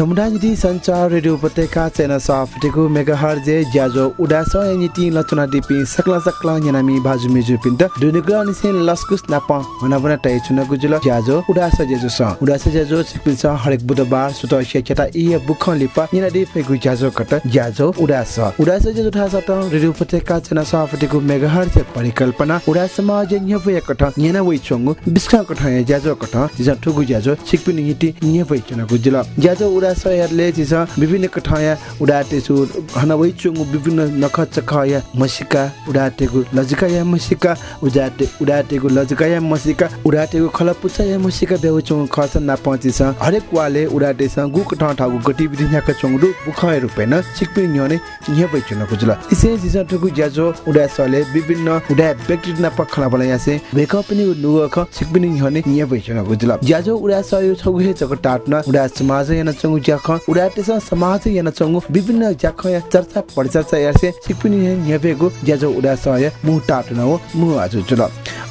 समुदाय नीति संचार रेडियो उपत्यका चैनल साफटेको मेगाहर जे ज्याजो उडास नीति लचुना दिपि सकला सकला यनामी बाजु मेजु पिन्ट दुनिग्र निसे लस्कुस नाप हना बना टाइ चुना गुजुल ज्याजो उडास जेजो स। उडास जेजो सिपिस हरेक बुधबार सुत शेचता इ बुख लिपा यना दि फेगु ज्याजो कट ज्याजो उडास। उडास जेजो था सत रेडियो उपत्यका चैनल साफटेको मेगाहर जे परिकल्पना उडास समाज न्यवय कट यना वइ चंगु बिस्का कट ज्याजो कट जिजा ठुगु ज्याजो सिकपिन नीति न्यवय चुना गुजुल। ज्याजो उडा सयरले चिज विभिन्न कठाया उडाटेसु हनवै चुङु विभिन्न नख चखया मसिका उडाटेगु लजिकाया मसिका उडाटे उडाटेगु लजिकाया मसिका उडाटेगु खलपुचा या मसिका बेउ चुङ खस पचिस हरेक वाले उडाटेस गु कठा ठागु गतिविधि न्याक चुङडु बुखय रुपेन सिकपि न्यने न्य बैचुन कुजुल इसे जिस ठगु ज्याजो उडा सले विभिन्न उडा व्यक्ति ना पखला बला यासे वेक पनि नुगख सिकपि न्यने न्य बैचुन कुजुल ज्याजो उडा सयो छगु हे चक टाटना उडा समाज याना चंगु ज्याख उडा समाज याना चंगु विभिन्न ज्याख या चर्चा परिचर्चा यासे सिकपिनि न्यबेगु ज्याजो उडा सय मु टाटना हो मु आजु जुल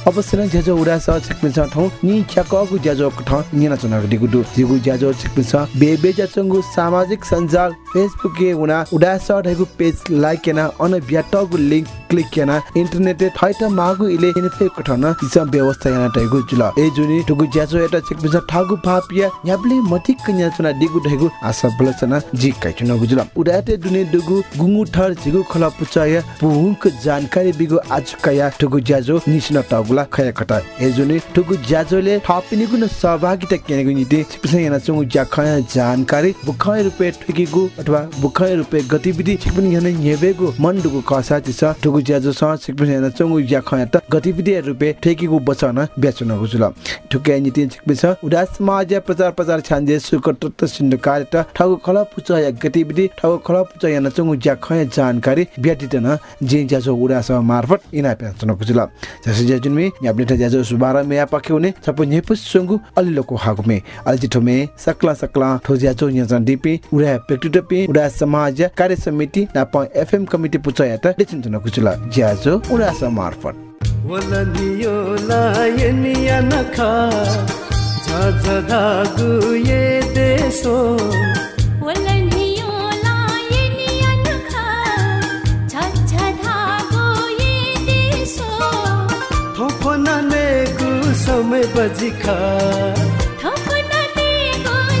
अवश्य नै ज्याजो उडा स सिकपिन ठौ नि ख्याकगु ज्याजो कठ निना चना दिगु दु। जिगु ज्याजो सिकपिन छ बेबे ज्याचंगु सामाजिक सञ्जाल फेसबुक के उना उडा स ढगु पेज लाइक केना अन ब्याटगु लिंक क्लिक केना इन्टरनेट थाइट मागु इले इनफे कठन इस व्यवस्था याना ढगु जुल ए जुनि टुगु ज्याजो एटा सिकपिन छ ठागु भापिया याबले मथिक कन्या चना दिगु ढगु आशा बलचना जी काइचुन गुजुल उडाते दुने दुगु गुंगु ठर जिगु खला पुचाय। पुहुक जानकारी बिगु आज कया टुगु ज्याजो निस्न टगुला खया कटा ए जुनि टुगु ज्याजोले थपिनि गुन सहभागिता केनेगु निते सिपिस याना चंगु ज्या खया जानकारी बुखय रुपे ठुकिगु अथवा बुखय रुपे गतिविधि सिपिन याना नेबेगु मन्डुगु कसा चिस टुगु ज्याजो स सिपिस याना चंगु ज्या खया त गतिविधि रुपे ठेकिगु बचन बेचन गुजुल ठुके निते सिपिस उदास समाज प्रचार प्रचार छान्जे सुकट सिन्धकार त ठगु खला पुच या गतिविधि ठगु खला पुच या नचंगु ज्या खया जानकारी ब्याटितन जे ज्याजो उडास मार्फत इना पेचन गुजुल जसै ज्याजुनमे याबले ज्याजो सुबार मेया पखे हुने सपो नेपुस सुंगु अलिलोको हागुमे अल्जिठोमे सकला सकला ठोज्याचो न्यजन दिपि उडा पेक्टुटपि उडा समाज कार्य समिति नाप एफएम कमिटी पुचया त देचिन गुजुल ज्याजो उडास मार्फत। वलनियो लायनिया नखा देशो। थोफनाने गु समय बजिखा।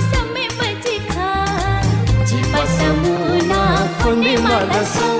समय बजिखा। जिपसमुना फुने मालसो पल्चा बिउै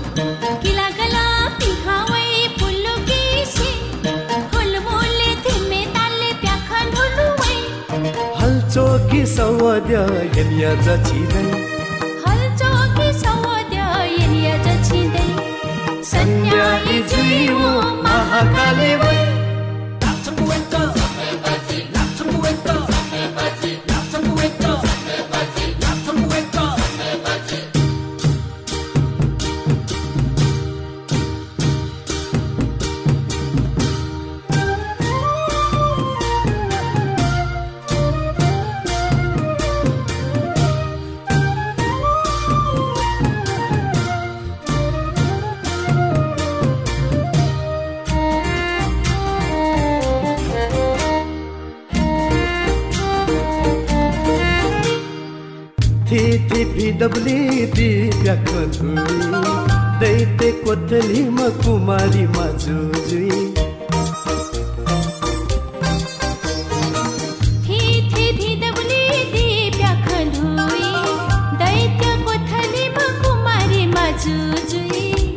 हलचोकी सवद्य जचिँदै हल चोकी सवद्य यनिया जछिँदै सन्याली दी प्याखलुई दैत्य कोठलीमा कुमारी जुजुई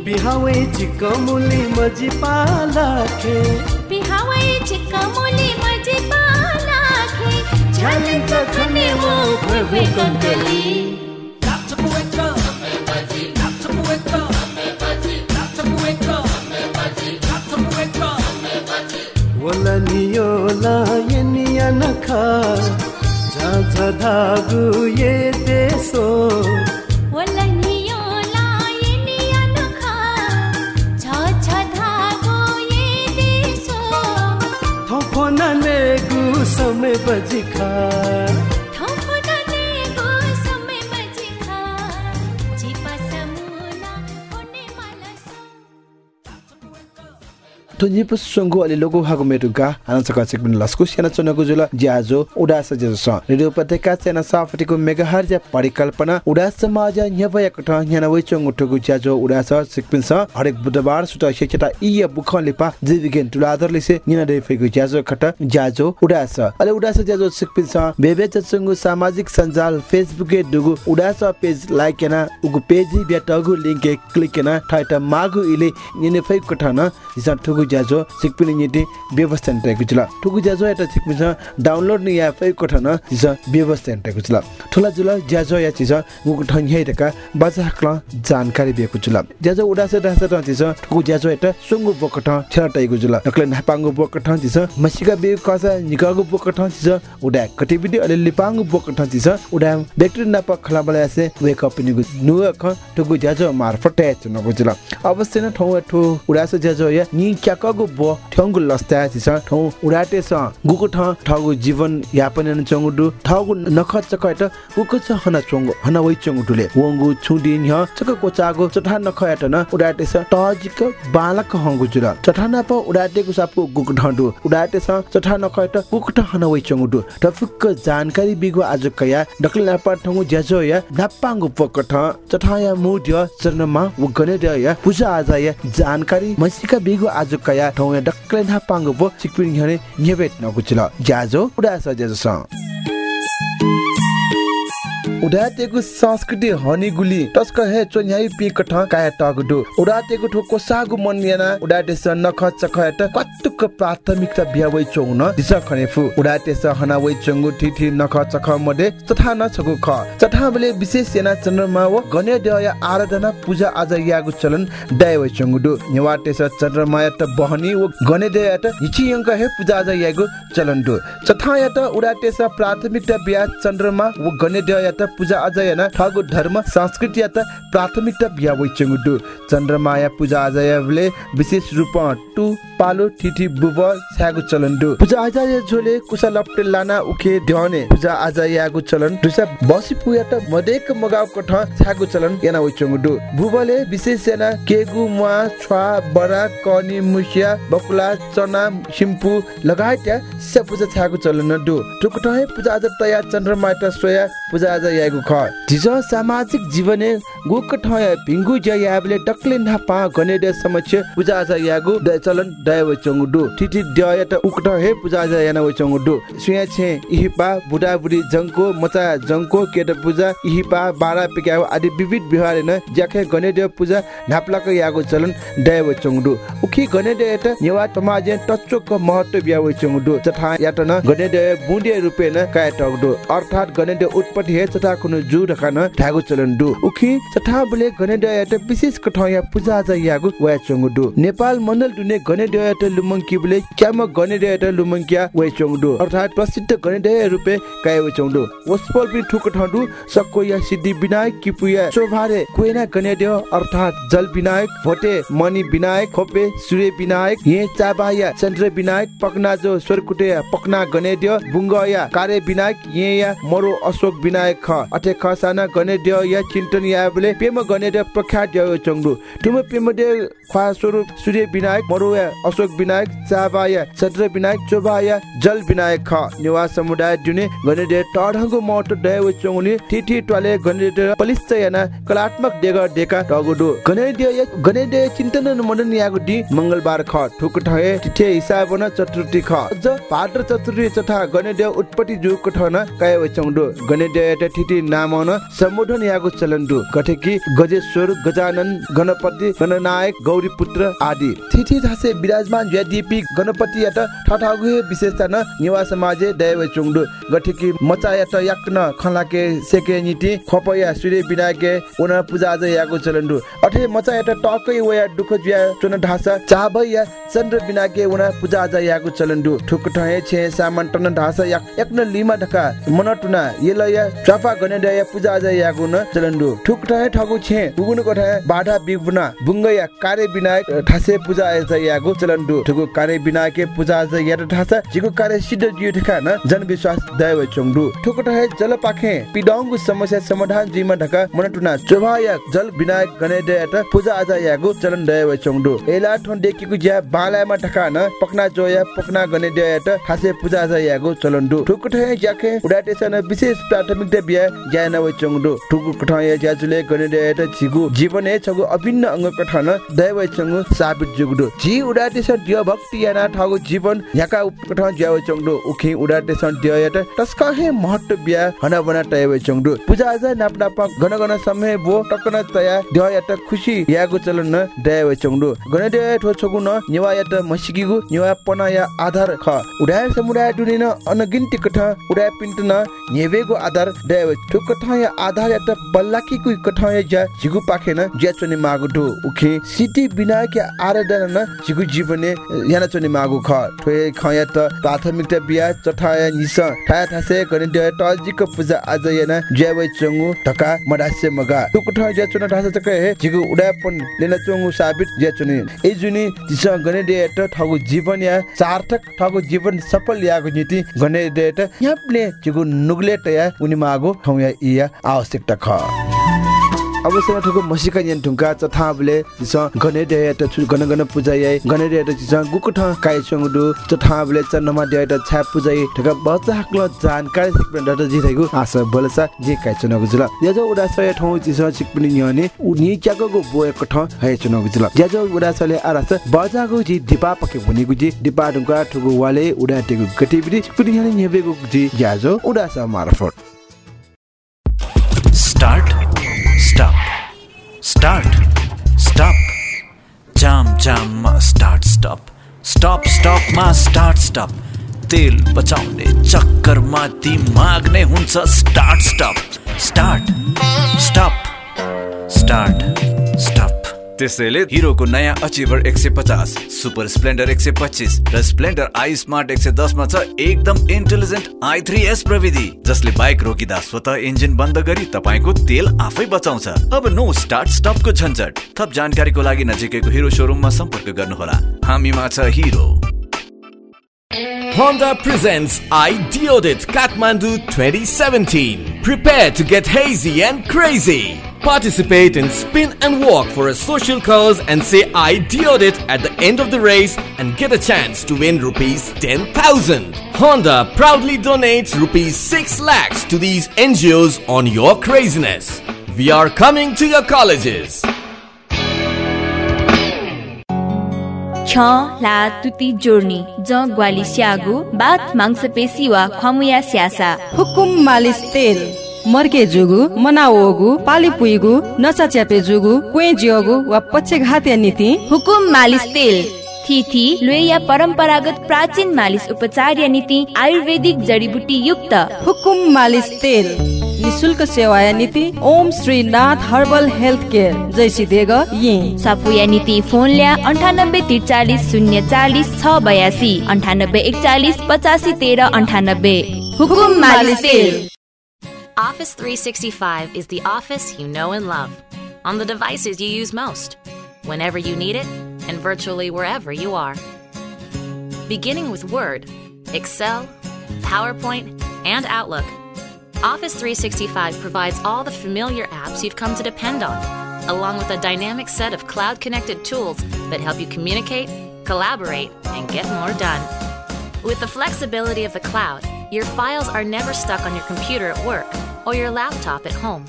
बिहावै चिकमुली मजी पालाखे। पिहावै चिक्कमुली मजी पालाखे। झलिन्छ खने वो भवे कङ्कली Tunji pu sungu ali logo hago meruga ana saka sikbin lasku जस रेडियो पत्रिका सेना साफटिको मेगाहर्ज परिकल्पना उडास समाज ज्याजो उडास सिकपिन स हरेक बुधबार सुट शिक्षता इ बुख लिपा जीविगेन तुलादर लिसे निना दे फेगु ज्याजो खट ज्याजो उडास अले उडास ज्याजो सिकपिन स बेबे सामाजिक सञ्जाल फेसबुक दुगु उडास पेज लाइक केना उगु पेज लिंक क्लिक केना ठाइटा मागु इले निने ज्याजो सिकपिन निति व्यवस्था नटेको जुल ठुगु ज्याजो एटा सिकपिन स डाउनलोड नि या फै कठन जिसा व्यवस्था नटेको जुल ठुला जुल ज्याजो या चिज उगु ठन हेटका बाजा क्ल जानकारी बेको जुल। ज्याजो उडास डास त चिज ठुगु ज्याजो एटा सुंगु बकठ छरा टाइगु जुल नक्ले नापांगु बकठ चिज मसिका बे कसा निकागु बकठ चिज उडा गतिविधि अले लिपांगु बकठ चिज उडा व्यक्ति नाप खलाबले आसे वेक अप निगु नुवा ख ठुगु ज्याजो मार्फत एच नगु जुल अवश्य न ठौ ठु उडास ज्याजो या नि क्याकगु ब ठंगु लस्ता चिस ठौ उडाटे स गुकु ठ ठगु जीवन यापन न चंगुडु ठगु नख चकट गुकु छ हना चंगु हना वइ चंगुडुले वंगु छुडी न्ह चक कोचागु चठा नख याट न उडाटे स टजिक बालक हंगु जुल चठा न प उडाटे गु सापु गुकु ढंडु उडाटे स चठा नख याट गुकु ठ हना वइ चंगुडु टफुक जानकारी बिगु आज कया डकल नापा ठंगु ज्याजो या नापांगु पकठ चठा या चरणमा व गने या पूजा आज जानकारी मसिका बिगु आज कया ठौ या डक्कले नापांगु प सिकपिन हने न्यबेट नगुचल ज्याजो उडास ज्याजो स उडातेको संस्कृति हनीगुली टस्क हे चोन्याई पि कठ काय टगडु उडातेको ठोको सागु मन उडाटे स नख चखयट कत्तुक प्राथमिकता बियावै चौन दिस खनेफु हना वै चंगु ठिठी नख चख मडे तथा न छगु ख। चठा बले विशेष याना चन्द्रमा व गण्य दय आराधना पूजा आज यागु चलन दाय वै चंगुडु नेवाटे स चन्द्रमा यात बहनी व गण्य दय यात हिची अंक हे पूजा आज यागु चलन दु चठा यात उडाटे स प्राथमिकता बिया चन्द्रमा व गण्य दय पूजा याना ठगु धर्म यात प्राथमिकता बिया वै चंगुडु चन्द्रमाया पूजा आज यावले विशेष रूप टु पालो ठिठी बुब छ्यागु चलन दु पूजा आज या झोले कुसा लप्टे लाना उखे ध्याने पूजा आज यागु चलन दुसा बसी पुया त मदेक मगाउ कठ छ्यागु चलन याना वै चंगुडु बुबले विशेष याना केगु मुआ छ्वा बरा कनी मुसिया बकुला चना सिम्पु लगायत स पूजा छ्यागु चलन दु टुकटहे पूजा आज तया त सोया पूजा आज यागु ख जिज सामाजिक जीवने गुक ठय भिंगु ज याबले टक्ले नापा गने दे समक्ष पूजा आज यागु द चलन दय व चंगुडु ठिठी दय त उकट हे पूजा आज याना व चंगुडु सुया छे इहिपा बुढा बुढी जंको मचा जंको केट पूजा इहिपा बारा पिक्या आदि विविध व्यवहार न ज्याखे गने दे पूजा नाप्लाक यागु चलन दय व चंगुडु उखि गने दे त नेवा तमाज टच्चोक महत्व ब्या व चंगुडु तथा यात न गने दे बुंदे रुपे न काय टगडु अर्थात गने दे उत्पत्ति हे तथा कुनु जु ढकान ढागु चलन दु उखि तथा बले गने दे त विशेष कठया पूजा आज यागु व चंगुडु नेपाल मण्डल दुने गने दे त लुमंकी बले क्याम गने दे त लुमंकिया व चंगुडु अर्थात प्रसिद्ध दे रुपे काय व चंगुडु वस्पल बि ठुक ठडु सक्को या सिद्धि विनायक किपुया चोभारे कोइना दे अर्थात जल विनायक भोटे मणि विनायक खोपे सूर्य विनायक ये चाबाया चन्द्र विनायक पकना जो स्वरकुटे पकना गणेद्य बुङ्गया कार्य विनायक ये या मरो अशोक विनायक ख। अथे खसाना गणेद्य या चिन्तन या बले पेम गणेद्य प्रख्यात यो चंगु तुम पेम दे ख्वा स्वरूप सूर्य विनायक मरो या अशोक विनायक चाबाया चन्द्र विनायक चोबाया जल विनायक ख। निवास समुदाय जुने गणेद्य टढंगु मट दय चंगुनि ठिठी टले गणेद्य पलिस्त याना कलात्मक देगा देका टगुडु। गणेद्य या गणेद्य चिन्तन मदन यागु दि मंगलबार ख ठुक तिथे हिसाब न चतुर्थी ख। ज भाद्र चतुर्थी तथा गणेद्य उत्पत्ति जु कठन काय वचंडु गणेद्य त ठिठी नाम सम्बोधन यागु चलन्दु कठेकी गजेश्वर गजानन गणपति गणनायक गौरी पुत्र आदि। थिथि थासे विराजमान ज्यादीपी गणपति यात ठठागु विशेषता न निवास समाजे दैव चुङडु गठेकी मचा यात याक्न खलाके सेके नीति खपया सूर्य विनायके उना पूजा आज यागु चलन्दु अठे मचा यात टकै वया दुख ज्या चुन ढासा चाबया चन्द्र बिनाके उना पूजा आज यागु चलन्दु। ठुक ठहे छे सामान टन ढासा याक एकन लिमा ढका मनटुना। येलया चापा गने दया पूजा आज यागु न चलन्दु। ठुक ठहे ठगु छे गुगुन कोठा बाधा बिगुना बुंगया कार्य विनायक ठासे पूजा आज यागु चलन्दु। ठुकु कार्य विनायके पूजा आज यात ढासा। जिगु कार्य सिद्ध जिउ ढका न जनविश्वास दैव चंगडु ठुक ठहे जल पाखे पिडंगु समस्या समाधान जिमा ढका मनटुना। चोभाया जल विनायक गने दया पूजा आज यागु चलन दैव चंगडु एला ठोन देखिगु ज्या बालायमा ढका न पकना जोया पकना गने त ठासे पूजा आज यागु चलन्दु। ठुक ठहे ज्याखे उडाटेसन विशेष प्राथमिकता बिया ज्यान व चंगडु ठुक कठया ज्याजुले गने त जिगु जीवन ए छगु अभिन्न अंग कठन दैव चंगु साबित जुगडु जी उडाटेसन दिय भक्ति याना ठगु जीवन याका कठ ज्याव चंगडु उखि उडाटेसन दिय त तस्का हे महत्व बिया हना बना तयव चंगडु पूजा आज नाप नाप गन गन समय बो टकन तया दिय यात खुशी यागु चलन दैव चंगडु गने दया ठो छगु न निवा यात मसिगिगु निवा पना या आधार ख। उडाय समुदाय दुनिन अनगिन्ती कठ उडाय पिन्ट न नेवेगु आधार दैव ठुक कठ आधार यात बल्लाकी कुइ कठ या ज्या पाखे न ज्या चने मागु दु। उखि सिटी विनायक आराधना न जिगु जीवने याना चने मागु ख। ठोय ख या त प्राथमिकता बिया चठा या निस थाया थासे गने दया तजिक पूजा आज याना ज्याव चंगु ढका मदास्य मगा। ठुक कठ ज्या चने ढासा चक जिगु उडाय पन लेना चंगु साबित ज्या चने जुनि दिस गने त ठगु जीवन या सार्थक ठगु जीवन सफल यागु नीति गने त यापले जिगु नुगले तया उनि मागु ठौ या आवश्यकता ख। अवश्य ठुको मसिका यान ढुङ्गा चथाबले जिस गने दे त छु गन गन पूजा ये गने दे त जिस गुक ठ काय छंगदु चथाबले चनमा दे त छा पूजा ये ठगा बच्चा हकल जानकारी सिकपन दत जि थैगु आस बोलसा जे काय चनगु जुल। यजो उडा ठौ जिस सिकपनि न्यने उनी क्याको गो बोय कठ है चनगु जुल। यजो उडा सले आरास बजागु जि दिपा पके भनिगु जि। दिपा ढुङ्गा ठुगु वाले उडा टेगु गतिविधि सिकपनि न्यने नेबेगु जि। याजो उडा स Start. Stop. Start. Stop. जाम जाममा स्टार्ट स्टप स्टप स्टपमा स्टार्ट स्टप तेल बचाउने चक्करमा दिमाग नै हुन्छ start stop start stop start stop त्यसैले हिरोको नयाँ अचिभर एक सय पचास सुपर स्प्लेन्डर एक सय पच्चिस र स्प्लेन्डर आई स्मार्ट एक सय दसमा छ एकदम इन्टेलिजेन्ट आई थ्री एस प्रविधि जसले बाइक रोकिँदा स्वत इन्जिन बन्द गरी तपाईँको तेल आफै बचाउँछ अब नो स्टार्ट स्टपको झन्झट थप जानकारीको लागि नजिकैको हिरो सोरुममा सम्पर्क गर्नुहोला हामीमा छ Hero Honda presents Ideodit Kathmandu 2017. Prepare to get hazy and crazy. Participate in spin and walk for a social cause and say I did it at the end of the race and get a chance to win rupees 10,000. Honda proudly donates rupees 6 lakhs to these NGOs on your craziness. We are coming to your colleges. छ ला तुति जोर्नी ज ग्वाली स्यागु बाथ मांसपेशी वा खमुया स्यासा हुकुम मालिस तेल मर्के जुगु मनावोगु पाली पुइगु नचा च्यापे जुगु क्वे जियोगु वा पछे घाते नीति? हुकुम मालिस तेल थिथी लोया परम्परागत प्राचीन मालिस उपचार या नीति आयुर्वेदिक जडीबुटी युक्त। हुकुम मालिस तेल निशुल्क सेवा या नीति Om Shri Nath herbal health care जैसी देग ये। सापुया नीति फोन ल्या अन्ठानब्बे त्रिचालिस शून्य चालिस छ बयासी अन्ठानब्बे एकचालिस पचासी तेह्र अन्ठानब्बे। हुकुम मालिस तेल। Office 365 is the office you know and love, on the devices you use most, whenever you need it, and virtually wherever you are. Beginning with Word, Excel, PowerPoint, and Outlook, Office 365 provides all the familiar apps you've come to depend on, along with a dynamic set of cloud connected tools that help you communicate, collaborate, and get more done. With the flexibility of the cloud, your files are never stuck on your computer at work or your laptop at home.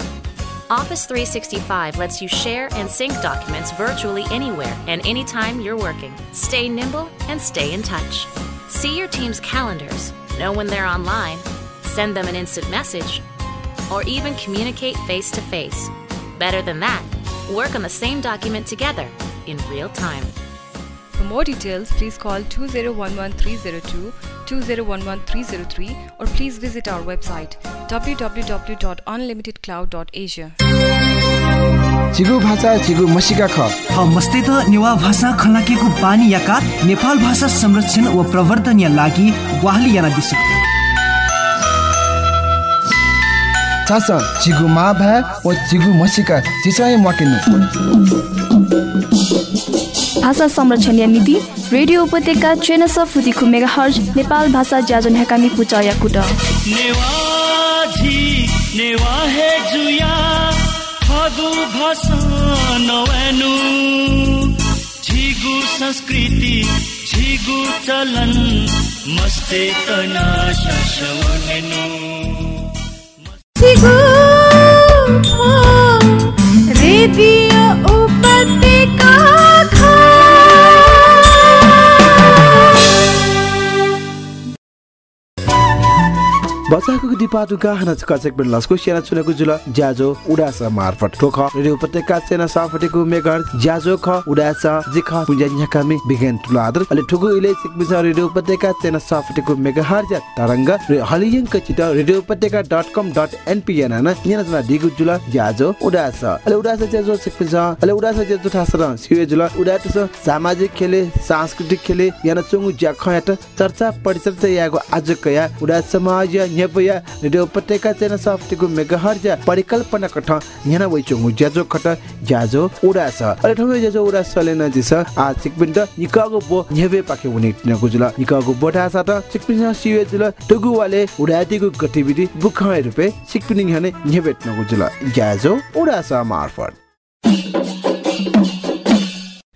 Office 365 lets you share and sync documents virtually anywhere and anytime you're working. Stay nimble and stay in touch. See your team's calendars, know when they're online, send them an instant message, or even communicate face to face. Better than that, work on the same document together in real time. For more details, please call 2011302, 2011303, or please visit our website www.unlimitedcloud.asia. चिगु भाषा चिगु मसिका ख मस्ते त नेवा भाषा खलाकेको बानी याका नेपाल भाषा संरक्षण व प्रवर्धन या लागि वाहली याना दिस चास चिगु मा भा ओ चिगु मसिका चिसाय मकिनु भाषा संरक्षण या नीति रेडियो उपत्यका चेनस फुतिखु मेगा हर्ज नेपाल भाषा ज्याजन हेकामी पुचा या कुट। नेवाजी नेवा हे जुया फागु भाषा नवनु झिगु संस्कृति झिगु चलन मस्ते तना शशवनेनु झिगु रेडियो बचाको दिपाटुका हनच कचक बिन लस्को सेना चुनेको जुल ज्याजो उडासा मार्फत। ठोख रेडियो उपत्यका सेना साफटेको मेगर ज्याजो ख उडासा जिख पुजा न्याकामी बिगेन तुलादर अले ठुगु इले सिकमिस रेडियो उपत्यका सेना साफटेको मेगाहर ज्या तरंग रे हलियंक चित radio Upatyaka dot com dot NP याना न जना दिगु जुल ज्याजो उडासा। अले उडासा ज्याजो सिकमिस अले उडासा ज्याजो ठासर सिवे जुल उडाटस सामाजिक खेले सांस्कृतिक खेले याना चंगु ज्याखयाट चर्चा परिचर्चा यागो आज कया उडा समाज न्यापया रेडियो उपत्यका चेना साफ्टिको मेगाहर्ज परिकल्पना कठ न्याना वइचो ज्याजो खट ज्याजो उडास। अरे ठमे ज्याजो उडास सलेन जिस आ चिकपिन्ट निकागो बो न्याबे पाके उनि तिनको जुल। निकागो बोटा सात चिकपिन सिवे जुल टुगु वाले उडातिको गतिविधि बुखाय रुपे चिकपिनिङ हने न्याबे नको जुल। ज्याजो उडास मार्फत।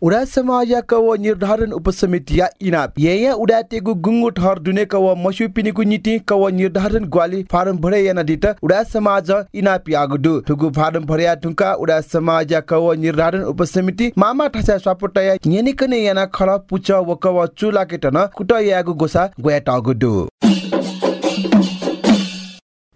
उडा समाज कव निर्धारण उपसमिति या इनाप ये या उडा तेगु गुंगु ठहर दुने कव मसु पिनिकु नीति कव निर्धारण ग्वाली फारम भरे या नदित उडा समाज इनाप यागुदु ठुगु फारम भरे ठुका उडा समाज कव निर्धारण उपसमिति मामा ठसा स्वापटया यनिकने याना खला पुच वकव चुला केटन कुट यागु गोसा गोया टागुदु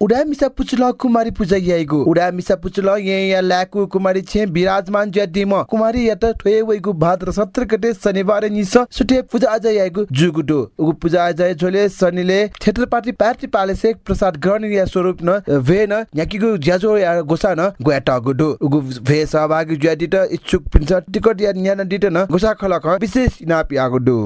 उडा मिसा पुचुला कुमारी पूजा याइगु उडा मिसा पुचुला ये या लाकु कुमारी छे विराजमान ज्या दिम। कुमारी यत ठोए वइगु भाद्र 17 गते शनिबार निस सुटे पूजा आज याइगु जुगुडो उगु पूजा आज झोले शनिले क्षेत्र पार्टी पार्टी पाले से प्रसाद ग्रहण या स्वरूप न वे न याकिगु ज्याजो या गोसा न गोयाटा गुडो उगु भे सहभागी ज्या दित इच्छुक पिन्छ टिकट या न्यान दित न गोसा खलक विशेष नापि आगुडो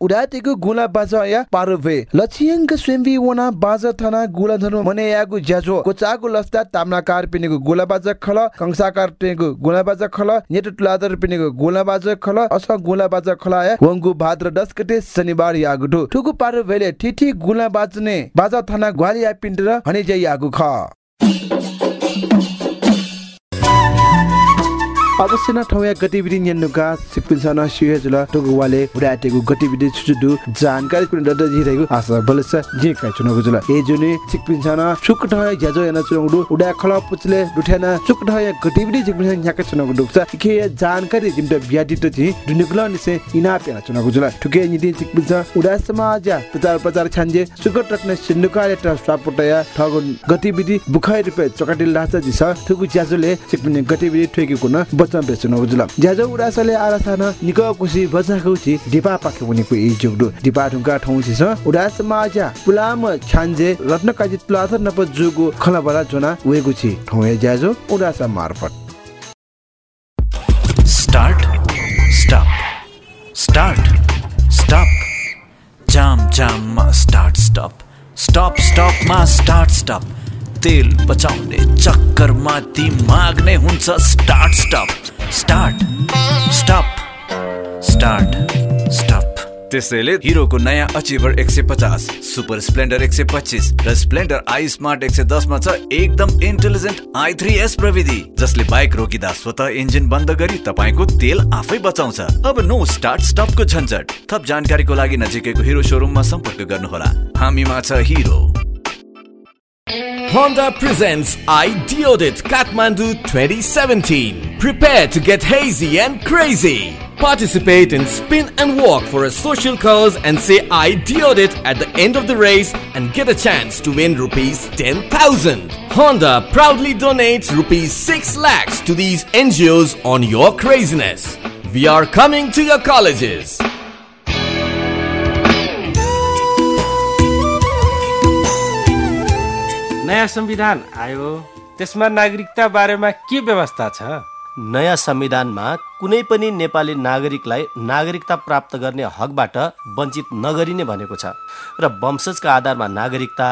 उडातेको गुला बाजा या पारुभे लचियंक स्वयंवी वना बाजा थना गुला धनु मने यागु ज्याजो। कोचागु लस्ता तामनाकार पिनेगु गुला बाजा खल कंसाकार पिनेगु गुला बाजा खल नेट तुलादर पिनेगु गुला बाजा खल अस गुला बाजा खला या वंगु भाद्र 10 गते शनिबार यागु ठुगु पारुभेले ठिठी गुला बाजने। बाजा थना ग्वाली या जय यागु ख। अवश्य न ठौया गतिविधि न्यनुका सिकपिन सन सिहे जुल टुगुवाले उडाटेको गतिविधि छुचुदु जानकारी पनि दद जिरहेको आशा बलस जे काय चुनको जुल। ए जुनि सिकपिन सन सुक ठौया ज्याजो याना चुङडु उडा खला पुचले दुठ्याना सुक ठौया गतिविधि सिकपिन सन न्याका चुनको दुक्छ इखे जानकारी जिमट बियादि त जि दुनिकुला निसे इना पेना चुनको जुल। ठुके निदि सिकपिन सन उडा समाज प्रचार प्रचार छान्जे सुक टक्ने सिन्नुकाले त ठगु गतिविधि बुखाइ रुपे चकाटिल लाचा जिस ठुकु ज्याजोले सिकपिन गतिविधि ठेकेको न बच्चा बेच्नु जुल ज्याजो उडासले आरासान निक कुसी बच्चा खुसी दिपा पाखे उनीको ए जुगडु दिपा ढुङ्गा ठाउँ छिस उडास माजा पुलाम छान्जे रत्न काजी तुलाथर नप जुगु खलाबला जोना वेगु छि ठाउँ ज्याजो उडास मार्फत Start. Stop. Start. Stop. Jam jam ma start stop. Stop stop ma start stop. तेल बचाउने चक्करमा दिमाग नै हुन्छ start stop start stop start stop त्यसैले हिरोको नयाँ अचिभर एक सय पचास सुपर स्प्लेन्डर एक सय पच्चिस र स्प्लेन्डर आई स्मार्ट एक सय दसमा छ एकदम इन्टेलिजेन्ट आई थ्री एस प्रविधि जसले बाइक रोकिँदा स्वत इन्जिन बन्द गरी तपाईँको तेल आफै बचाउँछ। अब नो स्टार्ट स्टपको झन्झट। थप जानकारीको लागि नजिकैको हिरो सोरुममा सम्पर्क गर्नुहोला। हामीमा छ Hero. Honda presents iDeodit Kathmandu 2017. Prepare to get hazy and crazy. Participate in spin and walk for a social cause and say iDeodit at the end of the race and get a chance to win rupees 10,000. Honda proudly donates rupees 6 lakhs to these NGOs on your craziness. We are coming to your colleges. नयाँ संविधान आयो। त्यसमा नागरिकता बारेमा के व्यवस्था छ? नयाँ संविधानमा कुनै पनि नेपाली नागरिकलाई नागरिकता प्राप्त गर्ने हकबाट वञ्चित नगरिने भनेको छ र वंशजका आधारमा नागरिकता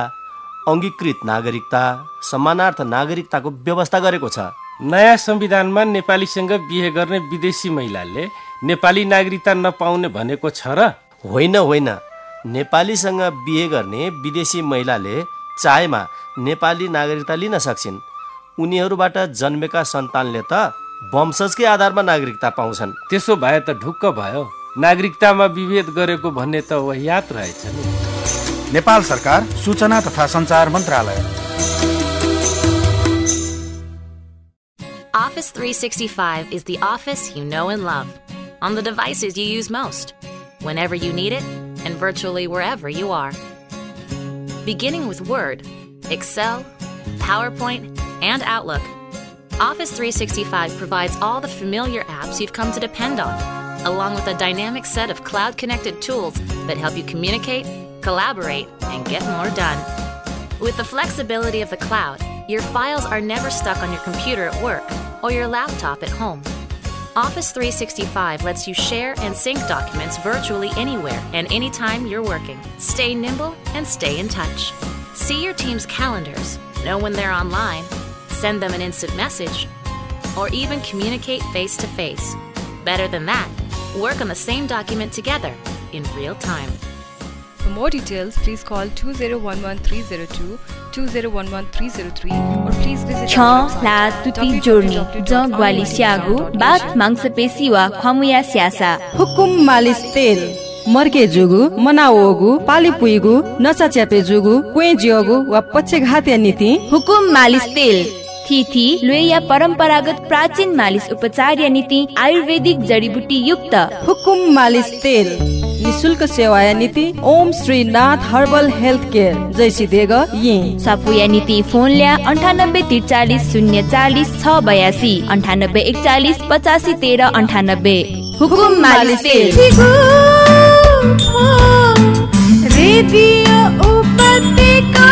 अङ्गीकृत नागरिकता समानार्थ नागरिकताको व्यवस्था गरेको छ। नयाँ संविधानमा नेपालीसँग बिहे गर्ने विदेशी महिलाले नेपाली नागरिकता नपाउने भनेको छ र? होइन होइन। नेपालीसँग बिहे गर्ने विदेशी महिलाले चाहेमा नेपाली नागरिकता लिन सक्छिन् उनीहरूबाट जन्मेका सन्तानले त वंशजकै आधारमा नागरिकता पाउँछन् त्यसो भए त ढुक्क भयो नागरिकतामा विभेद गरेको भन्ने त वहियात रहेछ नि नेपाल सरकार सूचना तथा सञ्चार मन्त्रालय Office 365 is the office you know and love on the devices you use most, whenever you need it, and virtually wherever you are. Beginning with Word, Excel, PowerPoint, and Outlook, Office 365 provides all the familiar apps you've come to depend on, along with a dynamic set of cloud connected tools that help you communicate, collaborate, and get more done. With the flexibility of the cloud, your files are never stuck on your computer at work or your laptop at home. Office 365 lets you share and sync documents virtually anywhere and anytime you're working. Stay nimble and stay in touch. See your team's calendars, know when they're online, send them an instant message, or even communicate face to face. Better than that, work on the same document together in real time. For more details, please call 2011-302, 2011-303 or please visit छ our website ला तुति जोड्ने ज ग्वाली स्यागु बाथ मांसपेशी वा खमुया स्यासा हुकुम मालिस तेल मर्के जुगु मनाओगु पाली पुइगु नचा च्यापे जुगु क्वे जियोगु वा पछे घाते नीति? हुकुम मालिस तेल। थिथी लोया परम्परागत प्राचीन मालिस उपचार या नीति आयुर्वेदिक जडीबुटी युक्त। हुकुम मालिस तेल। निशुल्क सेवा या नीति Om Shri Nath herbal health care जैसी देग ये। सापुया नीति फोन ल्या अन्ठानब्बे त्रिचालिस शून्य चालिस छ बयासी अन्ठानब्बे एकचालिस पचासी तेह्र अन्ठानब्बे। हुकुम मालिस तेल। रेडियो उपत्यका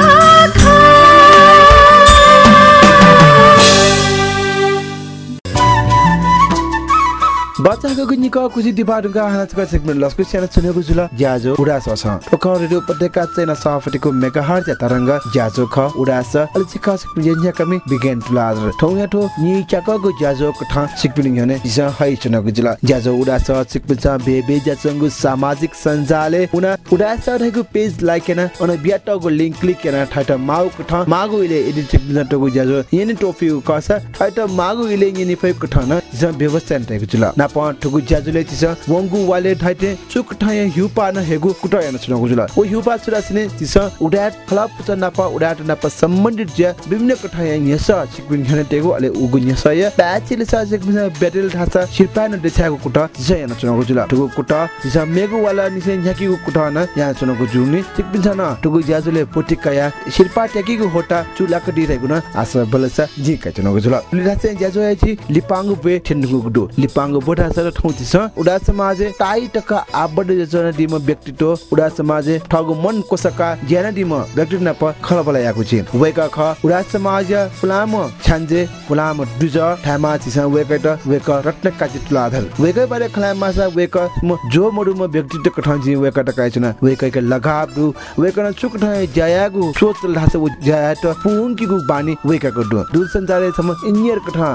बच्चाको गुनिक कुजी दिपाडुगा हानाचका सेगमेन्ट लस्कु स्याना चुनेको जुल ज्याजो उडास छ रेडियो उपत्यका चैना साफटिको मेगाहर्ज तरंग ज्याजो ख उडास अलि छिका सिकपिन कमी बिगेन तुलाज। ठौ याठो नि च्याकको ज्याजो कथा सिकपिन यने इस हाइ चुनेको जुल। ज्याजो उडास सिकपिन चा बे बे ज्याचंगु सामाजिक सञ्जाले उना उडास रहेको पेज लाइक एना अन बियाटको लिंक क्लिक एना ठाटा माउ कथा मागु इले एडिट सिकपिन टोको ज्याजो। यनि टोफी कसा ठाटा मागु इले यनि फै कथा न इस व्यवस्था रहेको जुल। प ठुगु ज्याजुले चिस वंगु वाले ठाइते चुक ठाय हिउपा न हेगु कुट यान सुनगु जुल ओ हिउपा सुरा सिने चिस उडाट खलाप पुच नाप उडाट नाप सम्बन्धित ज्या विभिन्न कठाय यस सिकबिन खने टेगु अले उगु यस य। प्याचिले सा सिकबिन बेटेल ठासा शिरपा न देछागु कुट चिस यान सुनगु जुल ठुगु कुट चिस मेगु वाला निसे झ्याकीगु कुट न यान सुनगु जुनि सिकबिन छ न ठुगु ज्याजुले पोटिकाया शिरपा टेकीगु होटा चुलाक दिरहेको न आस बलसा जी का चुनगु जुल लिरासे ज्याजो याछि लिपांगु पे ठेन्डुगु गुडु। लिपांगु बोटा सर ठौति छ। उडा समाज ताई टका आबड जन दिम व्यक्तित्व उडा समाज ठगु मन कोसका ज्यान दिम व्यक्तित्व नप खलबला याकु छि वेका ख उडा समाज पुलाम छान्जे पुलाम दुज थामा छिस वेका त वेक रत्न काजि तुलाधल। वेकै बारे खलाम मासा वेक म जो मडु म व्यक्तित्व कठा जि वेका त काइ छन वेकै के लगाव दु वेक न चुक ठ जयागु सोच लास उ जया त पुंकी गु बानी वेका को दु दुर संचारे सम इन्यर कठा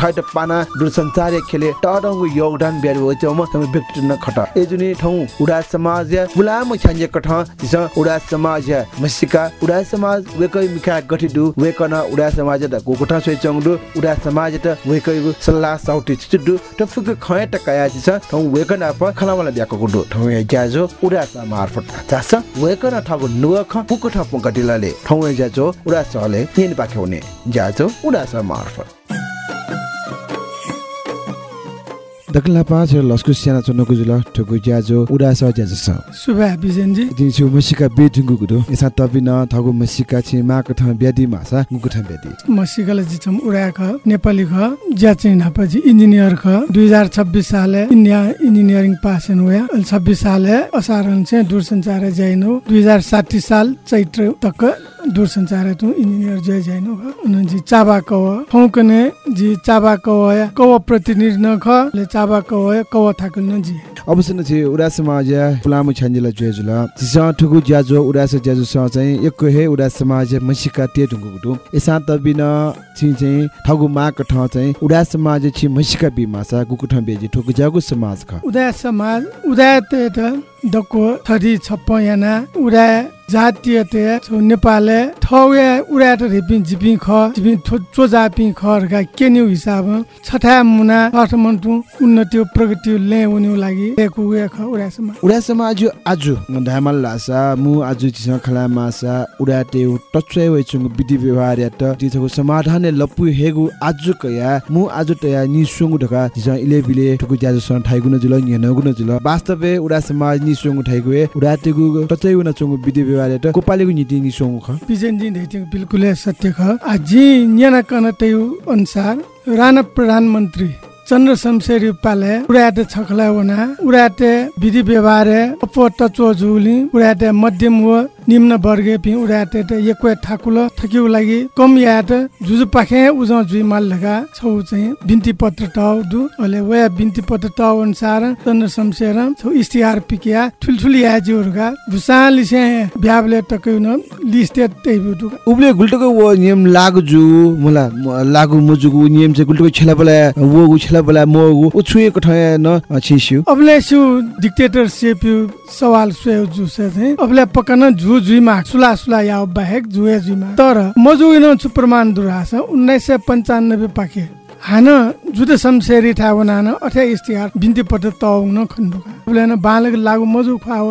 ठाइट पाना दुर संचारे खेले टडंगु योगदान ब्यार हो चम तम व्यक्ति न खटा। ए जुनि ठौ उडा समाज या गुलाम छान्जे कठ जिस उडा समाज या मसिका उडा समाज वेकै मिखा गठि दु वेकन उडा समाज त कोकोठा सोइ चंगदु उडा समाज त वेकै सल्लाह साउटी चिदु त फुक खय त काया जिस ठौ वेकन आप खलामला ब्याको गुडु। ठौ या जाजो उडा सा मार्फत जास वेकन ठगु नुख पुकोठा पगटिलाले ठौ या जाजो उडा सहले येन पाख्याउने जाजो उडा सा मार्फत। दकला पाँच लस्कु स्याना चुनको जुल ठुकु ज्याजो उडास ज्याजो छ। सुभा बिजनजी। दिन छु मसिका बे ढुङ्गु गुडो एसा तबि न थगु मसिका छि माक ठ ब्यादी मासा गुकु ठ ब्यादी। मसिकल जिचम उडा ख नेपाली ख ज्याचिन नापजी इंजिनियर ख। 2026 साले इन्डिया इंजिनियरिंग पास इन हुया 26 साले असारन से दूरसंचार जैनो 2060 साल चैत्र तक दूरसंचार तु इंजिनियर जय जैनो ख उनजी चाबा कव फौकने जी चाबा कव कव प्रतिनिधि न ख ले चाबा कव कव थाकन जी। अवश्य न छि उडा समाज पुलामु छन्जिला जुजुल जिस ठुकु ज्याजो उडा स ज्याजो स चाहिँ एक हे उडा समाज मसिका ते ढुङ्गु गुडु एसा तबि न छि चाहिँ ठगु माक ठ चाहिँ उडा समाज छि मसिका बि मासा गुकु ठ बेजी ठुकु ज्यागु समाज ख। उदय समाज उदय ते दको थरी छप्प याना उडा जातीय ते नेपाले ठौया उडा त रिपिन जिपि ख जिपि चोजा पि खरका केन्यु हिसाब? छठा मुना काठमाडौँ उन्नति प्रगति ले उनी लागि एक उया ख उडा उडा समाज आज धामल लासा मु आज छिस खला मासा उडा ते टच्चै वइ चुङ विधि व्यवहार या त। तिथको समाधान लपु हेगु आज कया मु आज तया नि सुंगु ढका जिस इले बिले ठुकु ज्याजो सन ठाइगु न जुल गुन जुल। वास्तवै उडा समाज नि सुंगु ठाइगु ए उडा तेगु टच्चै उन चुङ विधि व्यवहार कोपालेगु नीति नि सुंगु ख बिजन जी ढेटिङ बिल्कुल सत्य ख आजी न्याना कन तयु अनुसार राणा प्रधानमन्त्री चन्द्र शमशेरी पाले उडाटे छखला वना उडाटे विधि व्यवहार तत्व जुली उडाटे मध्यम व निम्न वर्गे पि उडाटे त एकवे ठाकुल ठकिउ लागि कम याट जुजु पाखे उज जुइ माल लगा छौ चाहिँ बिन्ती पत्र टाउ दु। अले वया बिन्ती पत्र टाउ अनुसार चन्द्र शमशेर छौ इस्तिहार पिकिया ठुलठुली याजीहरुका भुसाली से ब्याबले टकयु न लिस्टेड तेबु दु। उबले गुल्टको वो नियम लागु जु मुला लागु मुजुगु नियम चाहिँ गुल्टको छेला बला वो गु छेला बला मो गु उछुए कठय न छिस्यु। अबले सु डिक्टेटरशिप सवाल सुयो जुसे चाहिँ। अबले पकन जु जुइमा सुला सुला या बाहेक जुए जुइमा तर मजुइन छु प्रमाण दुरास उन्नाइस सय पन्चानब्बे पाखे। हान जुद शमशेरी ठावनान अठे इस्तिहार बिन्ती खण्डुका अबले न बालक लागु मजु खाव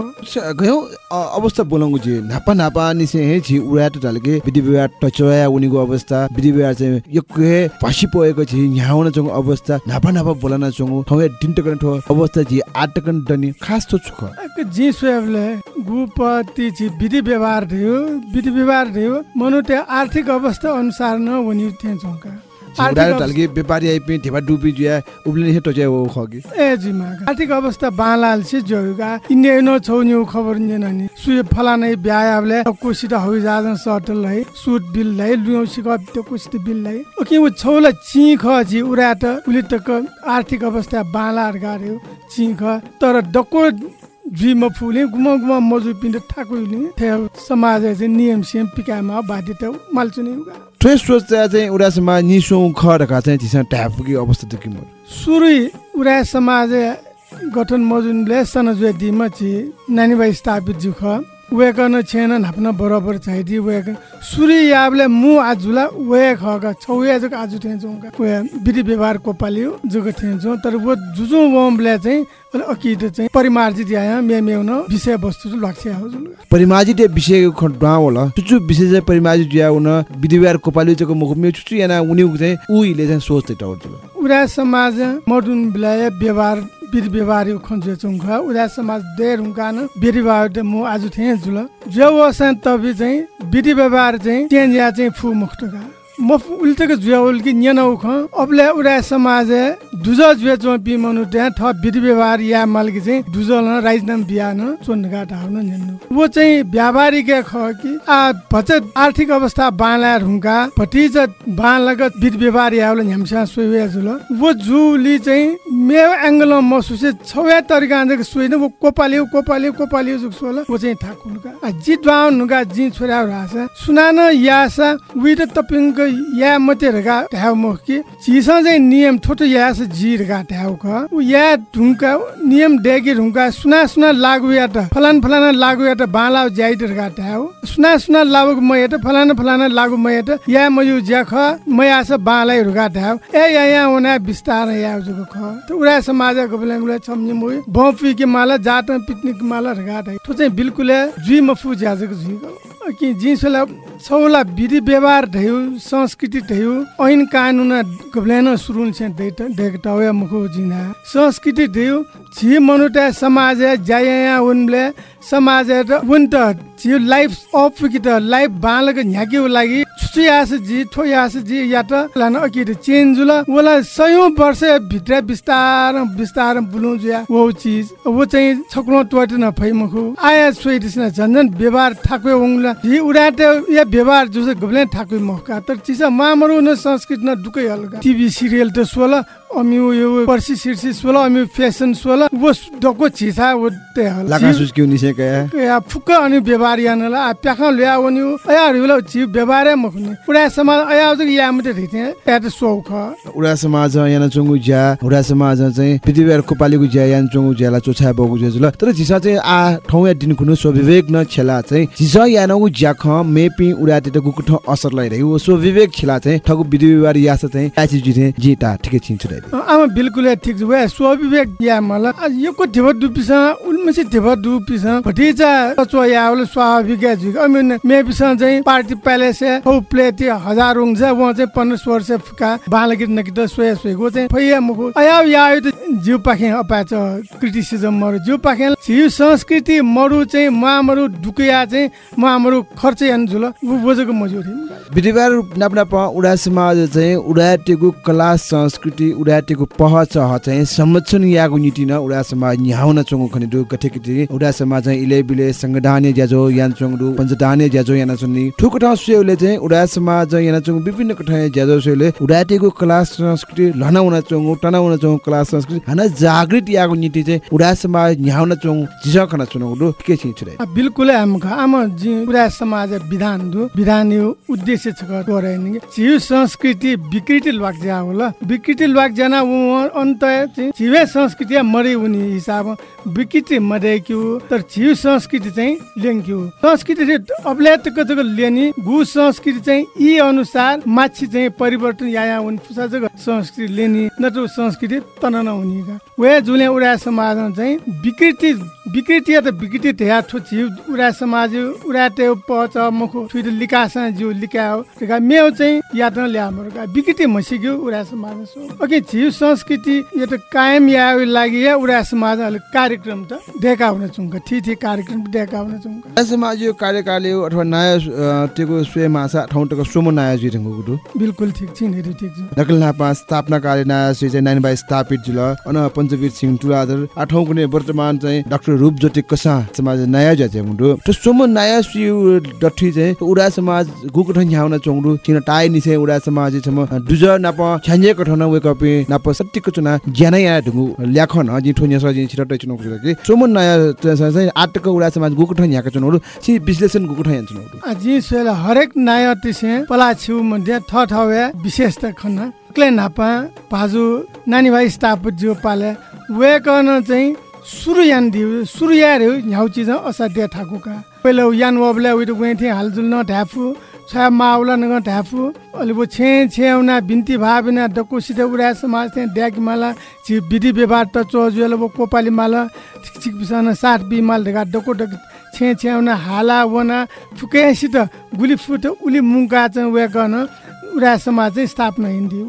गयो अवस्था बोलाउँगु जे नापा नापा निसे हे छि उडा त ढलके व्यवहार टचोया उनीको अवस्था व्यवहार चाहिँ यक्के भाषी पएको छि न्याउन चंग अवस्था नापा नापा बोलाना चंग ठौए डिन्टकन ठो अवस्था जी आटकन डनी खास तो छुख जी सुएबले गुपति छि विधि व्यवहार थियो विधि व्यवहार थियो मनुते आर्थिक अवस्था अनुसार न वनि त्यहाँ चौका। अवस्था- ढल्के व्यापारी आइपि ढेबा डुबी जुया उब्ले हेटो चाहिँ हो खगी ए जिमा आर्थिक अवस्था बालाल से जोगा इन्ने नो छौन्यु खबर नि सुय फलानै ब्यायाबले कोसित हवि जाजन सटल है सुट बिल है लुयौ सिक त्यो कोसित बिल है ओके उ छौला चिख जी उराट उले तक आर्थिक अवस्था बालार गार्यो चिख तर डको जुइमा फुले गुम गुम मजु पिण्ड ठाकुरले थे समाज चाहिँ नियम सियम पिकामा बाध्यता माल्चुने उगा ट्रेस सोच चाहिँ उडासमा निसो ख ढका चाहिँ तिसा ट्यापुकी अवस्था त किमो सुरुई उरा समाज गठन मजुनले सन जुए दिमा छि नानी भाइ स्थापित जुख वेकन छेन नाप्न बराबर चाहिदी वेक सुरी याबले मु आजुला वे खगा छौया जक आजु थे जोंगा वे विधि व्यवहार को पालियो जग थे जो तर वो जुजु वमले चाहिँ अले अकिद चाहिँ परिमार्जित या मे मेउन विषय वस्तु लक्ष्य हो जुल परिमाजित विषय खड्डा होला। चुचु विषय चाहिँ परिमाजित जुया उन विधिवार कोपाली चाहिँ मुखमे चुचु याना उनी चाहिँ उहिले चाहिँ सोच त टाउजुल उरा समाज मडुन बिलाय व्यवहार विधि व्यवहार खन्जे चुङ्ख उरा समाज देर हुँकान विधि व्यवहार म आज थिएँ जुल। जो वसन तबि चाहिँ विधि व्यवहार चाहिँ चेन्ज या चाहिँ फु म उल्टेको जुया उल्की न्यन उख अबले उरा समाज दुज जुया चो पि मनु त्यहाँ थ विधि व्यवहार या मालकी चाहिँ दुज न राजनाम बिहान चोन्डका ढाउन न्यन्नु वो चाहिँ व्यापारिक ख कि आ भच आर्थिक अवस्था बाला हुँका भटिज बालगत विधि व्यवहार यावल न्यामसा सोइवे जुल। वो जुली चाहिँ मे एङ्गल म सुसे छौया तरिका आन्दक सोइन। वो कोपालियो कोपालियो कोपालियो जुक सोल। वो चाहिँ ठाकुरका आ जी द्वाउन नुगा जी छोरा रासा सुनान यासा उइ त तपिङको या मते रगा ढ्याउ मुख कि चिसा चाहिँ नियम ठोटो यास जी रगा ढ्याउ ख उ या ढुङ्का नियम डेगी ढुङ्का सुना सुना लागु या त फलान फलाना लागु या त बाला ज्याइट रगा ढ्याउ सुना सुना लागु म या त फलाना फलाना लागु म या त या म यु ज्या ख म यास बालै रुगा ढ्याउ ए या या उना बिस्तार या जुग ख। त उडा समाज गबलेङले छम्ने मुइ बपी के माला जात पिकनिक माला रगा ढाइ तो चाहिँ बिल्कुल जुइ मफु ज्याजको जुइ कि जिसला छौला विधि व्यवहार ढयु संस्कृति ढयु ऐन कानुन गबलेन सुरुन से देट देखटावे मुखो जिना संस्कृति ढयु छि मनुटा समाज जाया उनले समाज उन त छि लाइफ अफ कि त लाइफ बालक न्याके लागि छुयास जी ठोयास जी या त लान अकि चेन्ज ल वला सयौं वर्ष भित्र बिस्तार बिस्तार बुलु जुया वो चीज वो चाहिँ छक्लो टोट न फै मुखु। आया सोइदिस न झन्झन व्यवहार ठाकुए उंगला जी उडाटे या व्यवहार जुस गबले ठाकुए मौका तर चिसा मामरु न संस्कृत न दुकै हल्का। टिभी सिरियल त सोला अमी यो पर्सी सिर्सी सोला अमी फेसन सोला वो डको छिसा वो ते हल। लाका सुस्की उनिसे कया या फुक्क अनि व्यवहार यानला आ प्याखा ल्या वनि अया रिला छि व्यवहार मखुने। पुरा समाज अया जग या मते थिते या त सौख उडा समाज याना चंगु ज्या उडा समाज चाहिँ पृथ्वीर कोपालीको ज्या यान चंगु ज्याला चोछा बगु जुल। तर झिसा चाहिँ आ ठौ या दिन कुनु स्वविवेक न छेला चाहिँ झिसा यानगु ज्या ख मेपि उडा ते गुकु ठ असर लै रहि ओ स्वविवेक छेला चाहिँ ठगु विधि व्यवहार यास चाहिँ याची जिथे जिता ठिकै छिन्छु आमा बिल्कुल ठिक छ वे स्वविवेक या मला यो को देव दुपिसा उनमेसे देव दुपिसा भटिजा चो या उले स्वाभाविक जुग अमिन मे बिसा चाहिँ पार्टी प्यालेस हौ प्लेट हजार रुङ छ वो चाहिँ पन्ध्र वर्ष फुका बालगित नकित सोया सोएको चाहिँ फैया मुखु अया या जिउ पाखे अपाच क्रिटिसिजम मरु जिउ पाखे जिउ संस्कृति मरु चाहिँ मामरु दुकया चाहिँ मामरु खर्च यान वो बोजको मजुरी विधिवार नाप नाप उडा समाज चाहिँ उडाटेको कला संस्कृति उडाटेको पह चह चाहिँ संरक्षण यागु नीति न उडा समाज न्याउन चोङु खनि दु कथे उडा समाज चाहिँ इले बिले संगदाने ज्याजो यान चोङ दु पञ्चदाने ज्याजो यान सुन्नी ठुक ठाउँ चाहिँ उडा समाज यान चोङ विभिन्न कठा ज्याजो सुले उडाटेको कला संस्कृति लहनाउन चोङ टनाउन चोङ कला संस्कृति हन जागृत यागु नीति चाहिँ उडा समाज न्याउन चोङ जिसा खना चुनौ दु के छिन् छुरे? बिल्कुल हम आम पुरा समाज विधान दु विधान उद्देश्य छ गरे जीव संस्कृति विकृति लवाक जा होला। विकृति लवाक जना उ अन्त चाहिँ जीव संस्कृति मरे उनी हिसाब विकृति मरे क्यु तर जीव संस्कृति चाहिँ लेङ्क्यु संस्कृति अबले तक तक लेनी गु संस्कृति चाहिँ यी अनुसार माछी चाहिँ परिवर्तन या जग संस्कृति लेनी नत्र संस्कृति तनन हुने वे जुले उडा समाज चाहिँ विकृति विकृति त विकृति ध्या ठो छिउ उडा समाज उडा ते पच मुखो फिर लिकास जिउ लिकाओ। तेका मेउ चाहिँ याद मरका विकृति मसिग्यो उडा समाज ओके छिउ संस्कृति यो त कायम या लागि या उडा समाज अहिले कार्यक्रम त देखा हुन चुङ्का। ठी ठी कार्यक्रम देखा हुन चुङ्का। समाज यो कार्यकाल अथवा नयाँ टेको स्वयं माछा ठाउँ टेको सोमो नयाँ जुइरहेको गुरु बिल्कुल ठिक छ नि ठिक छ। नकल नापा स्थापना कार्य नयाँ श्री चाहिँ स्थापित जुल अन पञ्चवीर सिंह टुलाधर आठौँ कुनै वर्तमान चाहिँ डाक्टर रूपज्योति कसा समाज नयाँ ज्या चाहिँ मुडु त सोमो नयाँ श्री डठी चाहिँ उडा समाज गुको ठन चोङडु किन टाइ निसे उडा समाज छम दुज नाप छ्यान्जे कठन वे कपि नाप सट्टिको चुना ज्यानै या ढुङ्गु ल्याखन जि ठोन्या सजि छिटटै चुनाउ कि। सोमो नयाँ आटको उडा समाज गुको ठन ह्याका चुनाउ छि विश्लेषण गुको ठन चुनाउ अझै सोल हरेक नाय तिसे पला छिउ मध्ये ठ ठवे विशेषता खन्न। क्ले नापा भाजु नानी भाइ स्टाफ जिउ पाले वे कन चाहिँ यान दिउ सुरु यार ह्याउ चिज असाध्य ठाकुका। पहिला यान वबले उइट वेथे हालजुल न ढ्याफु छ माउला नग ढ्याफु अलि वो छे छेउना बिन्ती भाबिना डक्कु सिधे उडा समाज थे ड्याक माला छि विधि व्यवहार त चोजुल वो कोपाली माला छिक बिसन सात बि माल ढगा डक्कु डक छे छेउना हाला वना फुकेसित गुली फुट उली मुङ्का चाहिँ वे गर्न उडा समाज चाहिँ स्थापना हिन्दी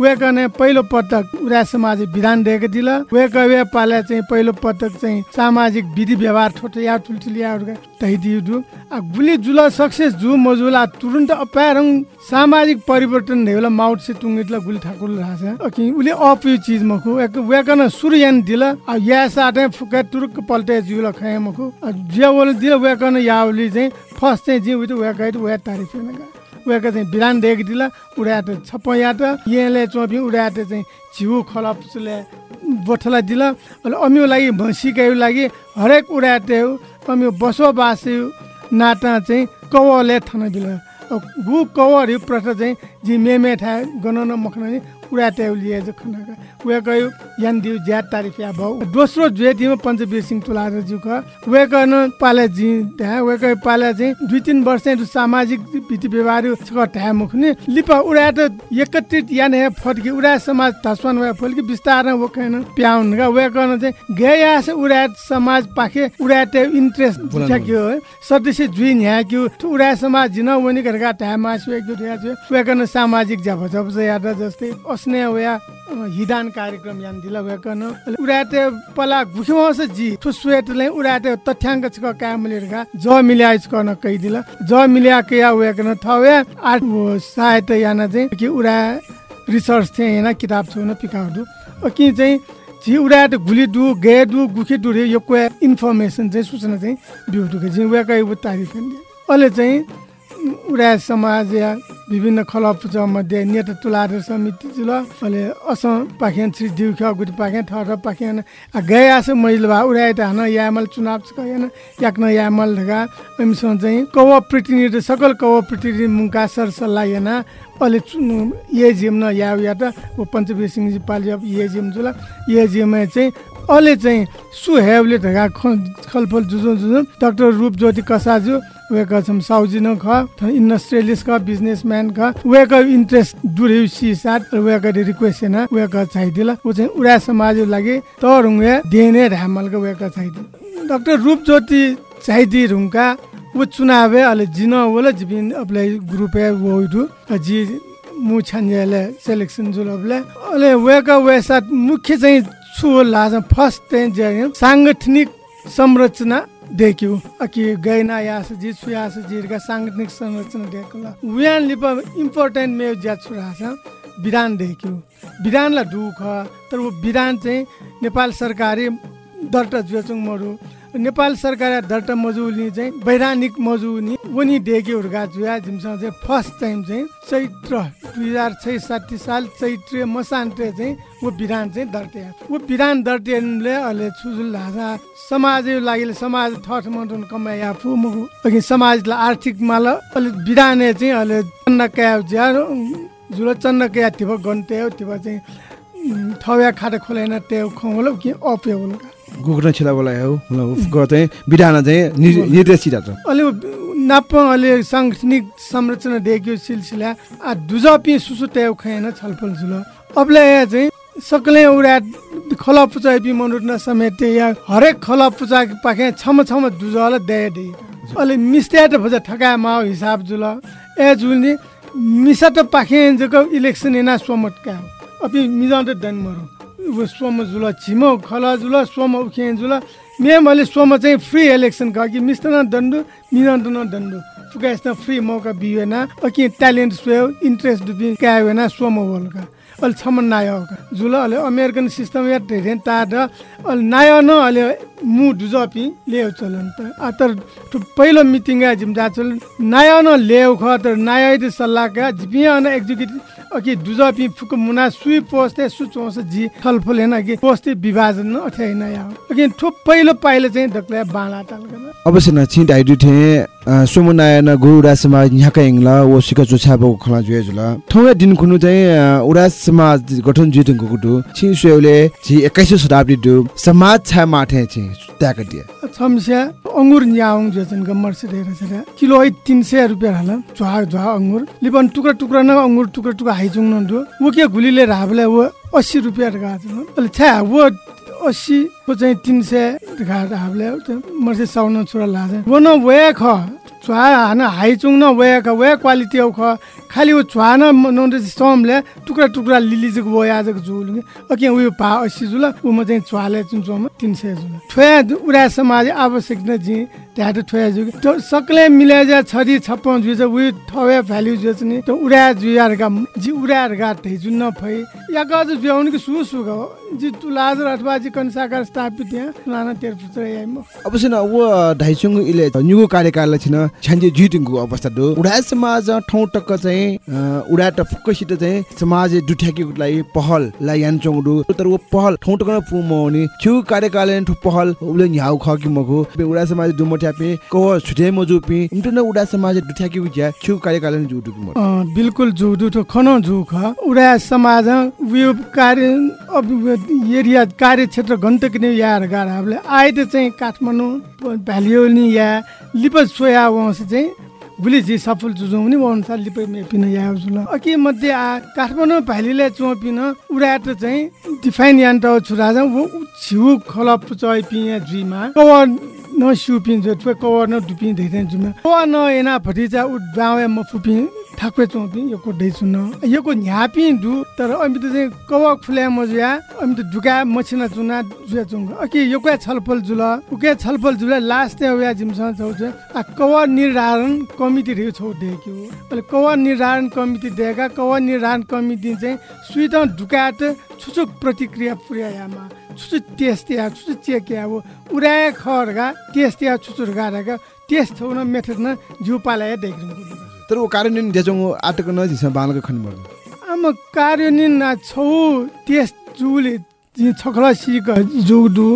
वे गर्ने पहिलो पटक उडा समाज विधान दिएको दिल। वे कवे पाले चाहिँ पहिलो पटक चाहिँ सामाजिक विधि व्यवहार ठोटो या ठुल्ठुलिया तैदियो दु। आ गुली जुल सक्सेस जु मजुला तुरुन्त अपारङ सामाजिक परिवर्तन हेला माउट से टुङ्गितला गुली ठाकुर राछ अकि उले अपियो चीज मखु। एक वेकन सुरयान दिल। आ या साटे फुके तुरुक पल्टे जुल खय मखु। जे वल दिल वेकन यावली चाहिँ फर्स्ट चाहिँ जे उत वेकैत वे तारिफ नगा उहाँको चाहिँ बिरान दिएको दिला उडाट छप्पयाट यहाँले चोपी उडाट चाहिँ झिउ खलपले बोठला दिल। अहिले अमियो लागि भैँसीको लागि हरेक उडाटे अमियो बसोबासी नाटा चाहिँ कवले थन दिल गु कवर प्रथ चाहिँ जी मेमे ठा गणन मखन उडाटे लिए खनाका वे गयो यान दिउ ज्याद तारिफ या भाउ दोस्रो जुए पञ्चवीर सिंह तुलार जुक वे गन पाले जी त्यहाँ वे गयो पाले चाहिँ दुई तिन वर्ष सामाजिक विधि व्यवहार ठ्या मुखने लिपा उडाट एकत्रित यान हे फटकी उडा समाज धसवन वे फलकी विस्तार वो कैन प्याउन गा वे गन चाहिँ गया से उडा समाज पाखे उडाटे इन्ट्रेस्ट बुझ्याक्यो है? सदस्य जुइन ह्याक्यो उडा समाज जिन वनि घरका ठ्या मासु एक दुई वे गन सामाजिक जब जब याद जस्तै। अस्ने वया हिदान कार्यक्रम यान दिला वेकन उडाटे पला गुखिवास जी ठु स्वेटले उडाटे तथ्याङ्क छ का मिलेरगा ज मिलाइ छ न कहि दिला। ज मिल्या के या वेकन थवे आठ सहायता याना चाहिँ कि उडा रिसर्च थे हैन किताब छ न पिकाउदु कि चाहिँ जी उडाट गुली दु गे दु गुखी दु यो को इन्फर्मेसन चाहिँ सूचना चाहिँ बिउटु के जी वेकै उ तारिफ अहिले चाहिँ उडा समाज या विभिन्न खलप मध्ये नेता तुलार समिति जुल अहिले असम पाखेन श्री दिउख गुटी पाखेन ठर पाखेन गए आस महिला भा उडाए त हान यामल चुनाव कयन याक्न यामल ढगा एमसँग चाहिँ कव प्रतिनिधि सकल कव प्रतिनिधि मुका सर सल्लाह याना अहिले ये जिम न या या त वो पञ्चवीर सिंहजी पालि अब ये जिम जुल ये जिममा चाहिँ अहिले चाहिँ सुहेवले ढगा खलफल जुजु जुजु डाक्टर रूपज्योति कसाजु वेका छम साउजी न ख इन्डस्ट्रियलिस्ट ख बिजनेसम्यान ख वेका इन्ट्रेस्ट दुरे सी साथ वेका रिक्वेस्ट न वेका चाहिदिला उ चाहिँ उडा समाज लागि तरुङे देने ढामलको वेका चाहिदि डाक्टर रूपज्योति चाहिदि रुङका वो चुनाव अहिले जिन वला जिबिन अप्लाई ग्रुप है वो इडु। जी मु छन्जेले सेलेक्सन जुलबले अहिले वेका वेसात मुख्य चाहिँ छु लाज फर्स्ट चाहिँ साङ्गठनिक संरचना देखियो अकि गैना यास जी सुयास जी का सांगठनिक संरचना देखला। उयान लिप इम्पोर्टेन्ट मे ज्या छुरा छ विधान देखियो। विधानलाई दुख तर वो विधान चाहिँ नेपाल सरकारी दर्ता जुचुङ मरु नेपाल सरकार दर्ता मजुनी चाहिँ वैधानिक मजुनी उनी डेगेहरूका जुया जिमसँग चाहिँ फर्स्ट टाइम चाहिँ चैत्र दुई हजार छै साठी साल चैत्र मसान्ते चाहिँ वो विधान चाहिँ दर्ते वो विधान दर्तेले अहिले छुजुल ढाँचा समाज लागि समाज ठठ मटन कमाया फु मुगु अघि समाजलाई आर्थिक माल अहिले विधान चाहिँ अहिले चन्द क्या ज्या जुल चन्द क्या थियो गन्ते हो चाहिँ ठव्या खाटा खोलेन त्यो खुवाउलो कि अप्यो छिला बोला हो। मतलब चाहिँ विधान चाहिँ निर्देशित छ। अलि नाप अलि साङ्गठनिक संरचना देखियो सिलसिला। आ दुजपि सुसु त्यो खैन छलफल जुल अबले चाहिँ सकले उडा खला पुचा बि मनुट न समेटे या हरेक खला पुचा पाखे छम छम दुजल दे। दे अले मिस्ते त भज ठका माउ हिसाब जुल ए जुलनि मिसा त पाखे जको इलेक्सन एना सोमट का अपि मिजान त दन मरु। सोम जुला छिमौ खला जुला सोम उखेन जुला मेम अहिले सोम चाहिँ फ्री इलेक्सन खि मिस्टर दन्डु मिरन दन्डु यस्ता फ्री मौका बिहेन अकि ट्यालेन्ट सोयो इन्ट्रेस्ट डुबी क्या होइन सोम होलका अलि छमन नायो जुल अहिले अमेरिकन सिस्टम या धेरै तार अलि नायो न अहिले मु डुजपी लेउ चलन त आ तर पहिलो मिटिङ जिम्दा चलन नायो न लेउ ख तर नायो सल्लाहका जिपिया न एक्जिक्युटिभ अकि डुजपी फुक मुना सुई पोस्टे सु चोस जी छलफल हेन कि पोस्टे विभाजन न अथै नया अकि ठु पहिलो पाइले चाहिँ दक्ले बाला ताल गर्न अवश्य न थे सोमनाय न गुरुडा समाज इंगला वो सिका चोछा बो खला जुए जुल। ठौया दिन खुनु चाहिँ उडा समाज गठन जुइतुङ कुटु। छि सुयौले छि 21 शताब्दी दु समाज छ माथे छि त्याक दिए छम्स्या अङ्गुर न्याउङ जेचन गम्मर से धेरै छ किलो है तिन सय रुपियाँ हाल झ्वा झ्वा अङ्गुर लिपन टुक्रा टुक्रा न अङ्गुर टुक्रा टुक्रा हाइजुङ न दु वो के गुलीले राबले वो 80 रुपियाँ गा छ अले छा वो अस्सी को चाहिँ तिन सय घाट हाबले मर्से साउन छोरा लाज। वो न वे ख च्वा हान हाइचुङ न वे ख वे क्वालिटी औ ख खालि वो च्वा न टुक्रा टुक्रा लिली जक वो याजक जुल। अके उयो पा अस्सी जुल उ म चाहिँ च्वाले चुन चोम तिन सय जुल। ठोया उडा समाज आवश्यक न जी। त ठोया जुग। त सकले मिले जा छरी छप्पन जुज उयो ठवे भ्याल्यु जुज नि त उडा जुयार का जी उडार गा थे जुन न फै। या गज जुयाउन कि सु सु ग जी तुलाजर अथवा जी कनसाकार स्थापित यहाँ नाना तेर पुत्र याइम अवश्य न वो ढाइचुङ इले न्युगो कार्यकाल छिन छ्यान्जे जुइटिङको अवस्था दो। उडा समाज ठौ टक्क चाहिँ उडा त फुक्कसित चाहिँ समाज दुठ्याकीको लागि पहल ला यानचोङ दु। तर वो पहल ठौ टक्क पु मौनी छु कार्यकाल पहल उले न्याउ ख कि मगो उडा समाज दुमो ट्यापे को छुटे मजु पि। इन्टरने उडा समाज दुठ्याकीको ज्या छु कार्यकाल जु दु म अँ, बिल्कुल जु दुठो खनो जु ख। उडा समाज उयो कार्य अब एरिया कार्य क्षेत्र गन्तक नि यार गार हामीले आए त चाहिँ काठमाडौँ भ्यालियो या लिप सोया वंश चाहिँ बुली जी सफल जुजौँ नि अनुसार लिप मेपिन या जुल अकि मध्ये आ काठमाडौँ भ्यालीले चोपिन उडाट चाहिँ डिफाइन यान्ट छुरा वो छिउ खल पुचय पिया जुइमा कवर न सिउपिन जो ठुवे कवर न डुपिन धेरै जुमा। कवर न एना भटिजा उ बावे म फुपिन ठाक्वे चौपी यो कोडै सुन यो दु तर चाहिँ कवा चुना क्या छलफल छलफल लास्ट या जिमसँग छौ छ आ कवा निर्धारण कमिटी रह्यो छौ देख्यो। अहिले कवा निर्धारण दिएका कवा निर्धारण कमिटी चाहिँ प्रतिक्रिया छुचु टेस्ट या छुचु चेक या वो उडाए खरगा टेस्ट या छुचु गारेका टेस्ट छौ न मेथड न जिउ पालाया देख्नु तर वो कार्यान्वयन देजोङ आटक न जिस बालको खनि मर्नु आमा कार्यान्वयन छौ जुले छखला सिक जुडु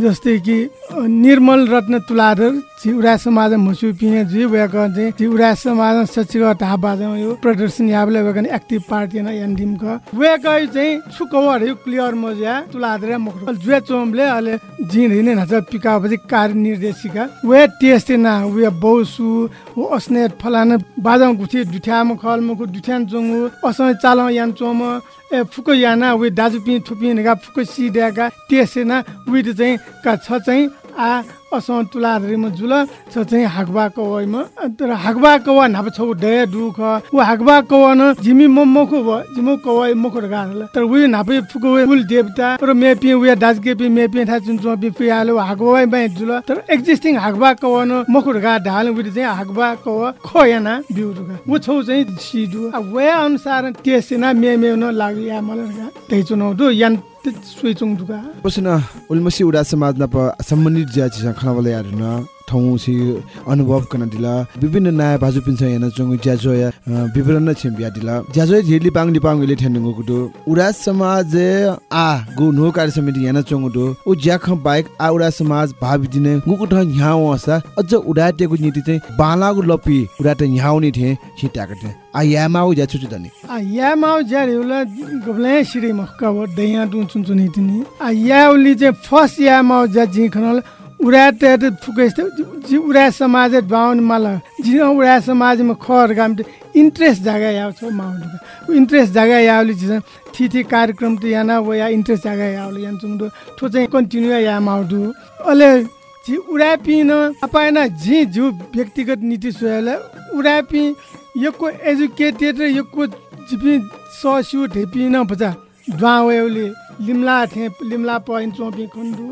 जस्तै कि निर्मल रत्न तुलाधर उडा समाज मसु पिने जी वेक चाहिँ उडा समाज सचिव ढाबा यो प्रदर्शन याबले वेकन एक्टिभ पार्टी न एनडिम क वेक चाहिँ छुकवर यो क्लियर मजा तुलाधर मुख जुए चोमले अले जिन हिने नच पिका पछि कार्य निर्देशिका वे टेस्ट ना वे बौसु वो अस्नेट फलाना बाजाउ गुठी दुठ्याम खल मुखु दुठ्यान जोङु असन चाल यान चोम ए फुको याना वे दाजु पि थुपि नेगा फुको सिड्याका त्यसेना उयो चाहिँ छ चाहिँ आ असं तुलाधरीमा जुल छ चाहिँ हागबा कवैमा तर हागबा कवा नाप छौ डे दुख। उ हागबा कवा न जिमी म मखु भ जिमो कवै मखु तर उयो नापे फुको फुल देवता र मेपि उयो दाजके पि मेपि था जुन चो पि पियालो हागबा मै जुल। तर एक्जिस्टिङ हागबा कवा न मखु गा ढाल उयो चाहिँ हागबा कवा खयाना बिउ रुगा उ छौ चाहिँ अब वे अनुसार त्यसना मे मे न लाग्यो या मलाई त्यही चुनाउ यान सुइचुङ दुगा पसन उल्मसी उडा समाज न प सम्बन्धित ज्या छिस खनावले न ठाउँ छि अनुभव कन दिला। विभिन्न नयाँ भाजु पिन्छ याना चंग ज्याजो या विवरण न छिम बिया दिला। ज्याजो झेली पाङ दिपाङ ले ठेन्नुगु कुटु उडा समाज आ गु नो कार्य समिति याना चंग दु उ ज्याख बाइक आ उडा समाज भावि दिने गुकु ठ न्याउ असा। अझ उडाटेको नीति चाहिँ बालागु लपी उडाटे न्याउनी थे छिट्याकटे आ यामाउ ज्या छुचु दनी a ya ma ja re ula goble shiri ma ka wa de ya dun chun chun hitini a ya uli उडा ते फुकेस जी उडा समाज बाहुन माला जी उडा समाज में खर गाम इंट्रेस्ट जागा याव छो माउंट इंट्रेस्ट जागा यावली जिस थी थी कार्यक्रम तो याना वो या इंट्रेस्ट जागा यावली यान चुंग ठो चाहिँ कन्टिन्यू या माउडु अले जी उडापी न अपायना जी जु व्यक्तिगत नीति सोयाला उडापी यको एजुकेटेड र यको जिपी सस्यु ढेपी न बजा ड्वावेले लिम्ला थे लिम्ला पोइन्ट चोपी खन्डु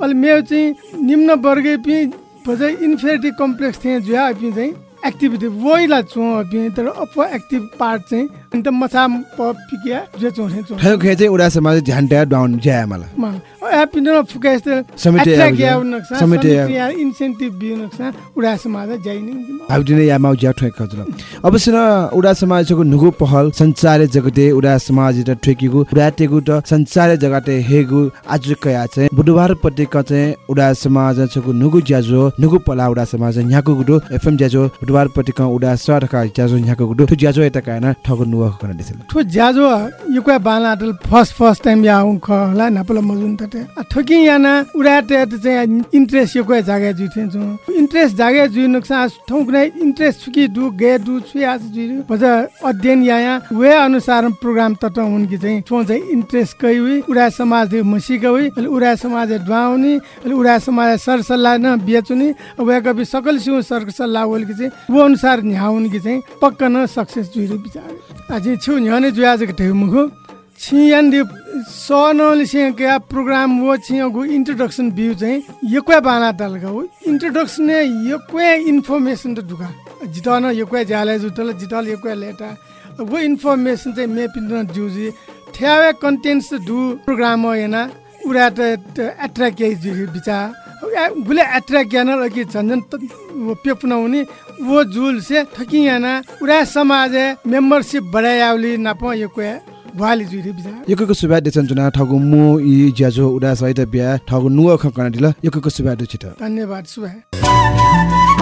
अहिले मेरो चाहिँ निम्न वर्गे पि बजा इन्फेरिटी कम्प्लेक्स थिएँ जुया अपि चाहिँ एक्टिभिटी वोइला चो अपि तर अप एक्टिभ पार्ट चाहिँ अन्त मछा प पिकिया जे चो चो ठयो खे चाहिँ उडा समाज ध्यान ट्या डाउन ज्या मला मा एप न फुका यस्तो समिति समिति इन्सेन्टिभ बिउ नक्सा उडा समाज जाइने भाउदिने या माउ ज्या ठोक खजुल अवश्य न उडा समाजको नुगु पहल संचारे जगते उडा समाज त ठेकीगु उडाटेगु त संचारे जगते हेगु। आज कया चाहिँ बुधबार पटेक चाहिँ उडा समाज छको नुगु ज्याजो नुगु पला उडा समाज यहाँको गुडो एफएम ज्याजो बुधबार पटेक उडा सरका ज्याजो यहाँको गुडो ज्याजो यता काना ठगु नुवा। ठो ज्याजो युका बाला अटल फर्स्ट फर्स्ट टाइम आउँ ख होला नापला मजुन आ ठोकी याना उडाटे त चाहिँ इन्ट्रेस्ट युका जागे जुथे छु इन्ट्रेस्ट जागे जु नुक्सा ठौ कुनै इन्ट्रेस्ट छुकी दु गे दु छु आज जु बज अध्ययन याया वे अनुसार प्रोग्राम तट हुन् कि चाहिँ ठो चाहिँ इन्ट्रेस्ट कै हुई उडा समाज मसिका हुई अहिले उडा समाज ड्वाउनी अहिले उडा समाज सरसल्लाह न बेचुनी वे कवि सकल सिउ सरसल्लाह होल कि चाहिँ वो अनुसार न्याउन् कि चाहिँ पक्का न सक्सेस जुइरो बिचार अझै छु न्याउने जुया आज ठेउ मुखो छियान दि सनल सिंह के प्रोग्राम छिया गो इंट्रोडक्शन व्यू चाहिँ यक्वे बाना दलगा हो। इंट्रोडक्शन ने यक्वे इन्फॉर्मेशन त दुका जितन यक्वे जाले जुतल जितल यक्वे लेटा। वो इन्फॉर्मेशन चाहिँ मे पिन जुजी ठ्यावे कन्टेन्ट्स दु प्रोग्राम हो याना उडा त एट्र्याक्ट बिचा। गुले एट्र्याक्ट याना कि झन्झन वो पेपना हुने वो जुल से थकी याना उडा समाज मेम्बरशिप बढायावली नाप यक्वे वाली जुही बिचा यकको सुबा देसन चुना ठगु मु इ ज्याजो उडा सहित बिया ठगु नुवा खकना दिल यकको सुबा दु छिट धन्यवाद सुबह।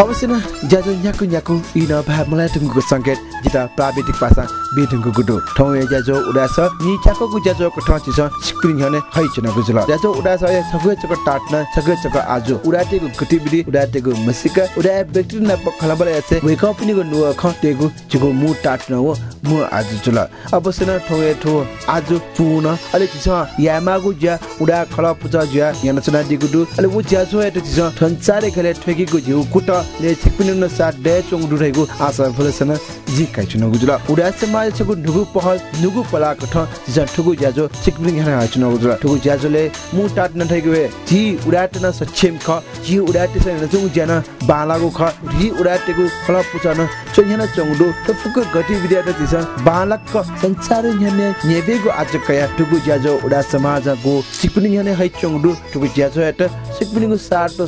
अवश्य न ज्याजो न्याकु न्याकु इ न भा मलाई टुङ्गुको सङ्केत जिता प्राविधिक भाषा बिटुङ्गु गुडु ठौ ए ज्याजो उडास नि च्याको गु ज्याजो को ठौ छिस सिक्रिङ हने है चुन गुजुल ज्याजो उडास ए सगुए चक टाट्न सगुए चक आजु उडाटेगु गतिविधि उडाटेगु मसिका उडा व्यक्ति न पखला बले एसे वेक अप नि खटेगु जिगु मु टाट्न हो मु आजु जुल अवश्य न ठौ ए ठौ आजु पुन अले छिस यामागु ज्या उडा खला पुजा ज्या याना चुना दिगुडु अले उ ज्याजो ए छिस ठन्चारे खेले ठेकीगु जिउ कुट ले छिकपिन न साथ डे चोङ दुरेगु आशा फलसन जी काइ चुन गुजुल उडा समाज छगु नुगु पहल नुगु पला कठ जिसा ठुगु ज्याजो छिकपिन हना चुन गुजुल ठुगु ज्याजोले मु टाट न हे जी उडाट न सक्षम ख जी उडाट से न चोङ ज्यान बालागु ख जी उडाटेगु खला पुचन चोङना चोङडु त फुक गतिविधि त जिसा बालक क संसार न्यने नेबेगु आज कया ठुगु ज्याजो उडा समाजगु छिकपिन हने है चोङडु ठुगु ज्याजो एट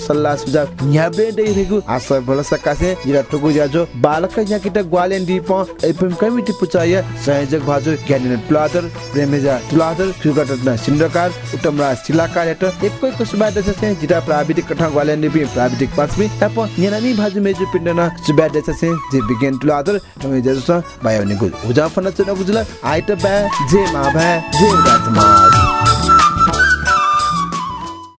सल्लाह सुझाव न्याबे दे रेगु आशा बल सकासे जिरा ठुगु ज्याजो बालक या किटा ग्वालेन दीप कमिटी पुचाय संयोजक भाजु ज्ञानेन प्लादर प्रेमेजा तुलादर सुगटन सिन्डकार उटमरा सिलाकार हेट जिरा प्राविधिक प्राविधिक भाजु मेजु जे जे